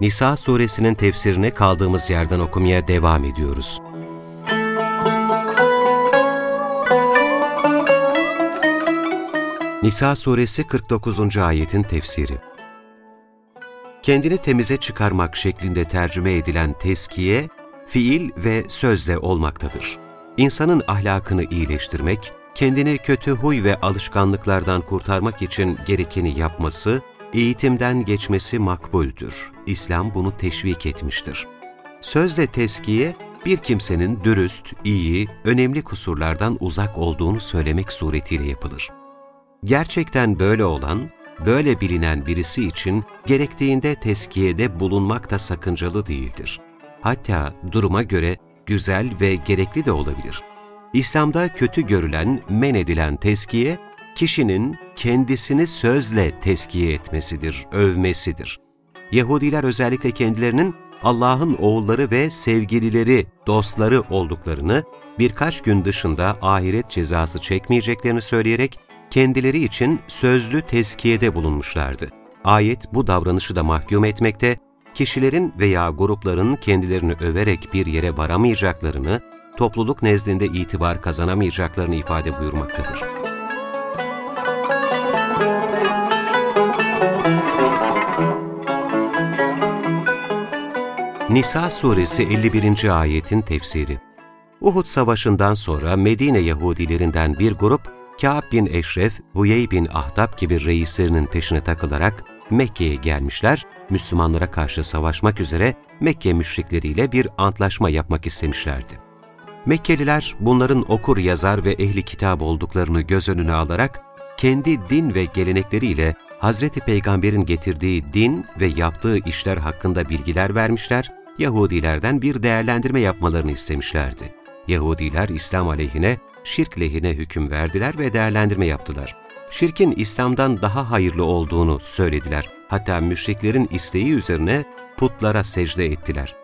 Nisa suresinin tefsirini kaldığımız yerden okumaya devam ediyoruz. Nisa suresi 49. ayetin tefsiri Kendini temize çıkarmak şeklinde tercüme edilen teskiye, fiil ve sözle olmaktadır. İnsanın ahlakını iyileştirmek, kendini kötü huy ve alışkanlıklardan kurtarmak için gerekeni yapması, eğitimden geçmesi makbuldür. İslam bunu teşvik etmiştir. Sözle teskiye, bir kimsenin dürüst, iyi, önemli kusurlardan uzak olduğunu söylemek suretiyle yapılır. Gerçekten böyle olan, böyle bilinen birisi için gerektiğinde teskiyede bulunmak da sakıncalı değildir. Hatta duruma göre güzel ve gerekli de olabilir. İslam'da kötü görülen, men edilen teskiye, kişinin kendisini sözle teskiye etmesidir, övmesidir. Yahudiler özellikle kendilerinin Allah'ın oğulları ve sevgilileri, dostları olduklarını, birkaç gün dışında ahiret cezası çekmeyeceklerini söyleyerek kendileri için sözlü teskiyede bulunmuşlardı. Ayet bu davranışı da mahkum etmekte, kişilerin veya grupların kendilerini överek bir yere varamayacaklarını, topluluk nezdinde itibar kazanamayacaklarını ifade buyurmaktadır. Nisa suresi 51. ayetin tefsiri Uhud savaşından sonra Medine Yahudilerinden bir grup, Kâb bin Eşref, Huyey bin Ahdab gibi reislerinin peşine takılarak Mekke'ye gelmişler, Müslümanlara karşı savaşmak üzere Mekke müşrikleriyle bir antlaşma yapmak istemişlerdi. Mekkeliler bunların okur yazar ve ehli kitap olduklarını göz önüne alarak kendi din ve gelenekleriyle Hazreti Peygamber'in getirdiği din ve yaptığı işler hakkında bilgiler vermişler, Yahudilerden bir değerlendirme yapmalarını istemişlerdi. Yahudiler İslam aleyhine, şirk lehine hüküm verdiler ve değerlendirme yaptılar. Şirkin İslam'dan daha hayırlı olduğunu söylediler. Hatta müşriklerin isteği üzerine putlara secde ettiler.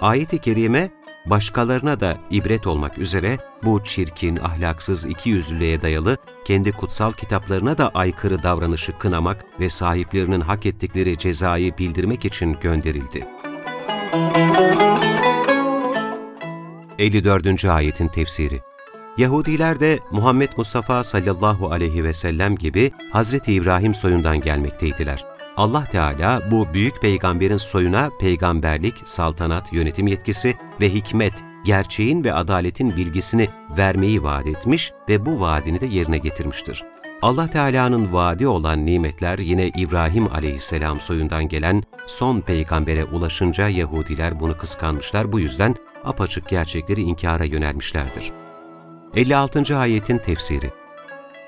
Ayet-i Kerime, başkalarına da ibret olmak üzere bu çirkin, ahlaksız ikiyüzlülüğe dayalı kendi kutsal kitaplarına da aykırı davranışı kınamak ve sahiplerinin hak ettikleri cezayı bildirmek için gönderildi. 54. Ayetin Tefsiri Yahudiler de Muhammed Mustafa sallallahu aleyhi ve sellem gibi Hazreti İbrahim soyundan gelmekteydiler. Allah Teala bu büyük peygamberin soyuna peygamberlik, saltanat, yönetim yetkisi ve hikmet, gerçeğin ve adaletin bilgisini vermeyi vaat etmiş ve bu vaadini de yerine getirmiştir. Allah Teala'nın vaadi olan nimetler yine İbrahim aleyhisselam soyundan gelen son peygambere ulaşınca Yahudiler bunu kıskanmışlar, bu yüzden apaçık gerçekleri inkara yönelmişlerdir. 56. ayetin tefsiri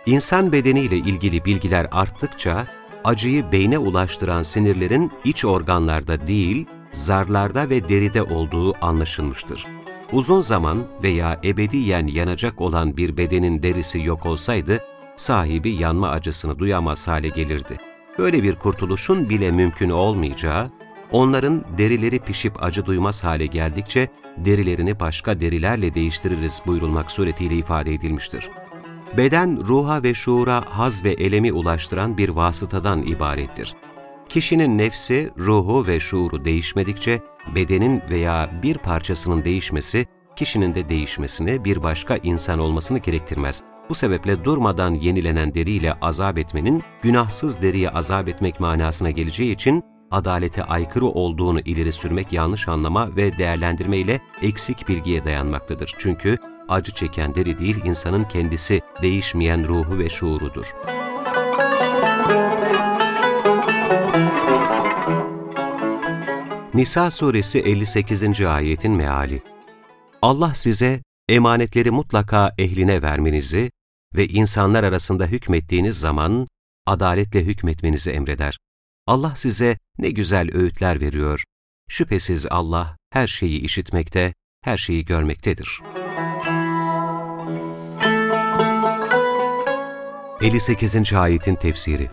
İnsan bedeniyle ilgili bilgiler arttıkça, acıyı beyne ulaştıran sinirlerin iç organlarda değil, zarlarda ve deride olduğu anlaşılmıştır. Uzun zaman veya ebediyen yanacak olan bir bedenin derisi yok olsaydı, sahibi yanma acısını duyamaz hale gelirdi. Böyle bir kurtuluşun bile mümkün olmayacağı, onların derileri pişip acı duymaz hale geldikçe derilerini başka derilerle değiştiririz buyurulmak suretiyle ifade edilmiştir. Beden, ruha ve şuura haz ve elemi ulaştıran bir vasıtadan ibarettir. Kişinin nefsi, ruhu ve şuuru değişmedikçe, bedenin veya bir parçasının değişmesi, kişinin de değişmesini, bir başka insan olmasını gerektirmez. Bu sebeple durmadan yenilenen deriyle azap etmenin, günahsız deriye azap etmek manasına geleceği için, adalete aykırı olduğunu ileri sürmek yanlış anlama ve değerlendirme ile eksik bilgiye dayanmaktadır. Çünkü acı çeken deri değil, insanın kendisi, değişmeyen ruhu ve şuurudur. Nisa suresi 58. ayetin meali Allah size emanetleri mutlaka ehline vermenizi ve insanlar arasında hükmettiğiniz zaman adaletle hükmetmenizi emreder. Allah size ne güzel öğütler veriyor, Şüphesiz Allah her şeyi işitmekte, her şeyi görmektedir. 58. Ayetin Tefsiri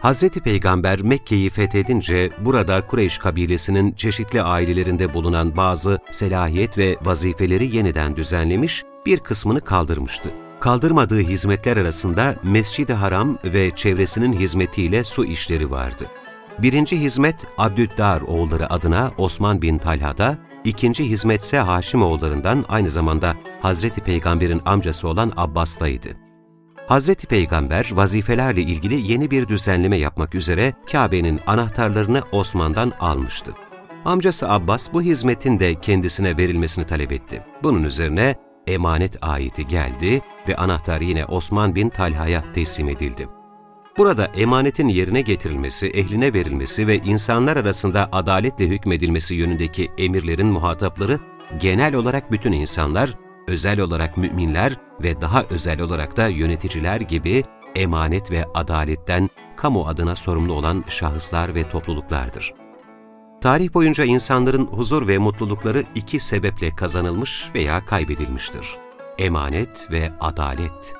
Hazreti Peygamber Mekke'yi fethedince burada Kureyş kabilesinin çeşitli ailelerinde bulunan bazı selahiyet ve vazifeleri yeniden düzenlemiş, bir kısmını kaldırmıştı. Kaldırmadığı hizmetler arasında Mescid-i Haram ve çevresinin hizmetiyle su işleri vardı. Birinci hizmet Abdüddar oğulları adına Osman bin Talha'da, ikinci hizmetse Haşim oğullarından aynı zamanda Hazreti Peygamber'in amcası olan Abbas'taydı. Hazreti Peygamber vazifelerle ilgili yeni bir düzenleme yapmak üzere Kabe'nin anahtarlarını Osman'dan almıştı. Amcası Abbas bu hizmetin de kendisine verilmesini talep etti. Bunun üzerine emanet ayeti geldi ve anahtar yine Osman bin Talha'ya teslim edildi. Burada emanetin yerine getirilmesi, ehline verilmesi ve insanlar arasında adaletle hükmedilmesi yönündeki emirlerin muhatapları genel olarak bütün insanlar, özel olarak müminler ve daha özel olarak da yöneticiler gibi emanet ve adaletten kamu adına sorumlu olan şahıslar ve topluluklardır. Tarih boyunca insanların huzur ve mutlulukları iki sebeple kazanılmış veya kaybedilmiştir. Emanet ve adalet.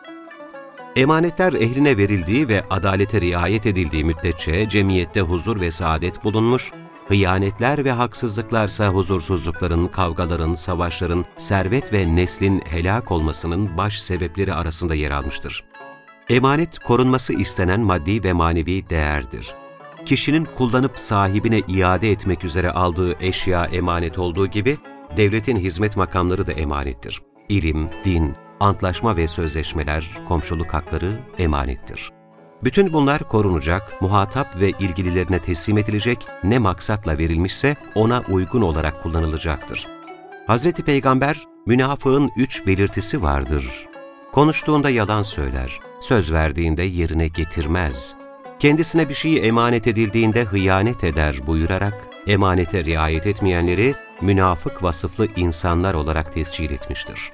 Emanetler ehline verildiği ve adalete riayet edildiği müddetçe cemiyette huzur ve saadet bulunmuş, hıyanetler ve haksızlıklarsa huzursuzlukların, kavgaların, savaşların, servet ve neslin helak olmasının baş sebepleri arasında yer almıştır. Emanet, korunması istenen maddi ve manevi değerdir. Kişinin kullanıp sahibine iade etmek üzere aldığı eşya emanet olduğu gibi, devletin hizmet makamları da emanettir. İlim, din, antlaşma ve sözleşmeler, komşuluk hakları emanettir. Bütün bunlar korunacak, muhatap ve ilgililerine teslim edilecek, ne maksatla verilmişse ona uygun olarak kullanılacaktır. Hz. Peygamber, münafığın üç belirtisi vardır. Konuştuğunda yalan söyler, söz verdiğinde yerine getirmez, kendisine bir şey emanet edildiğinde hıyanet eder buyurarak, emanete riayet etmeyenleri münafık vasıflı insanlar olarak tescil etmiştir.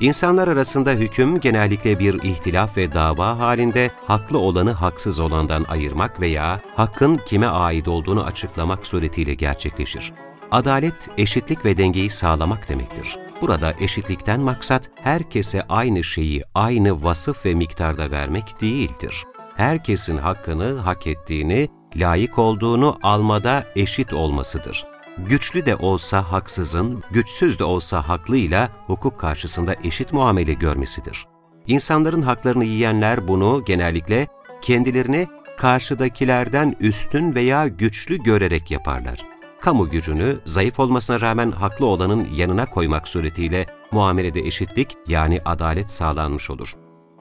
İnsanlar arasında hüküm genellikle bir ihtilaf ve dava halinde haklı olanı haksız olandan ayırmak veya hakkın kime ait olduğunu açıklamak suretiyle gerçekleşir. Adalet, eşitlik ve dengeyi sağlamak demektir. Burada eşitlikten maksat herkese aynı şeyi aynı vasıf ve miktarda vermek değildir. Herkesin hakkını hak ettiğini, layık olduğunu almada eşit olmasıdır güçlü de olsa haksızın, güçsüz de olsa haklıyla hukuk karşısında eşit muamele görmesidir. İnsanların haklarını yiyenler bunu genellikle kendilerini karşıdakilerden üstün veya güçlü görerek yaparlar. Kamu gücünü zayıf olmasına rağmen haklı olanın yanına koymak suretiyle muamelede eşitlik yani adalet sağlanmış olur.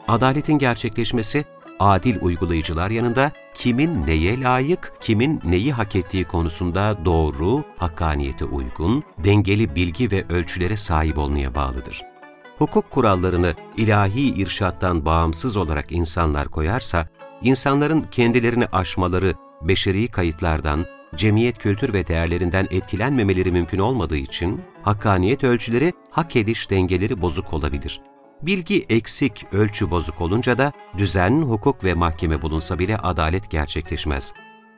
Adaletin gerçekleşmesi adil uygulayıcılar yanında kimin neye layık, kimin neyi hak ettiği konusunda doğru, hakkaniyete uygun, dengeli bilgi ve ölçülere sahip olmaya bağlıdır. Hukuk kurallarını ilahi irşattan bağımsız olarak insanlar koyarsa, insanların kendilerini aşmaları, beşeri kayıtlardan, cemiyet kültür ve değerlerinden etkilenmemeleri mümkün olmadığı için, hakkaniyet ölçüleri, hak ediş dengeleri bozuk olabilir. Bilgi eksik, ölçü bozuk olunca da düzen, hukuk ve mahkeme bulunsa bile adalet gerçekleşmez.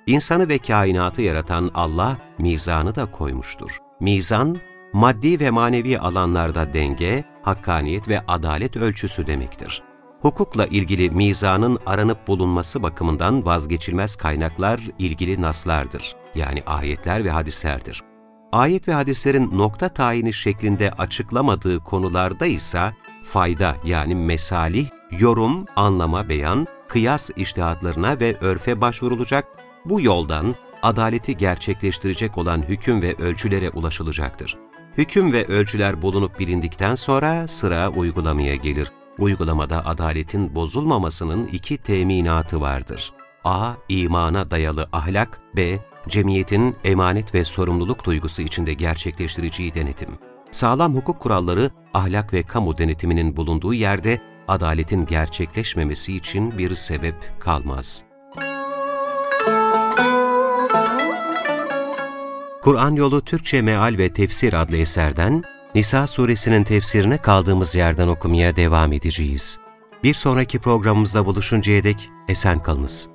İnsanı ve kainatı yaratan Allah mizanı da koymuştur. Mizan, maddi ve manevi alanlarda denge, hakkaniyet ve adalet ölçüsü demektir. Hukukla ilgili mizanın aranıp bulunması bakımından vazgeçilmez kaynaklar ilgili naslardır. Yani ayetler ve hadislerdir. Ayet ve hadislerin nokta tayini şeklinde açıklamadığı konularda ise fayda yani mesalih, yorum, anlama, beyan, kıyas iştihatlarına ve örfe başvurulacak, bu yoldan adaleti gerçekleştirecek olan hüküm ve ölçülere ulaşılacaktır. Hüküm ve ölçüler bulunup bilindikten sonra sıra uygulamaya gelir. Uygulamada adaletin bozulmamasının iki teminatı vardır. A. imana dayalı ahlak, B. Cemiyetin emanet ve sorumluluk duygusu içinde gerçekleştireceği denetim sağlam hukuk kuralları, ahlak ve kamu denetiminin bulunduğu yerde adaletin gerçekleşmemesi için bir sebep kalmaz. Kur'an Yolu Türkçe Meal ve Tefsir adlı eserden Nisa suresinin tefsirine kaldığımız yerden okumaya devam edeceğiz. Bir sonraki programımızda buluşuncaya dek esen kalınız.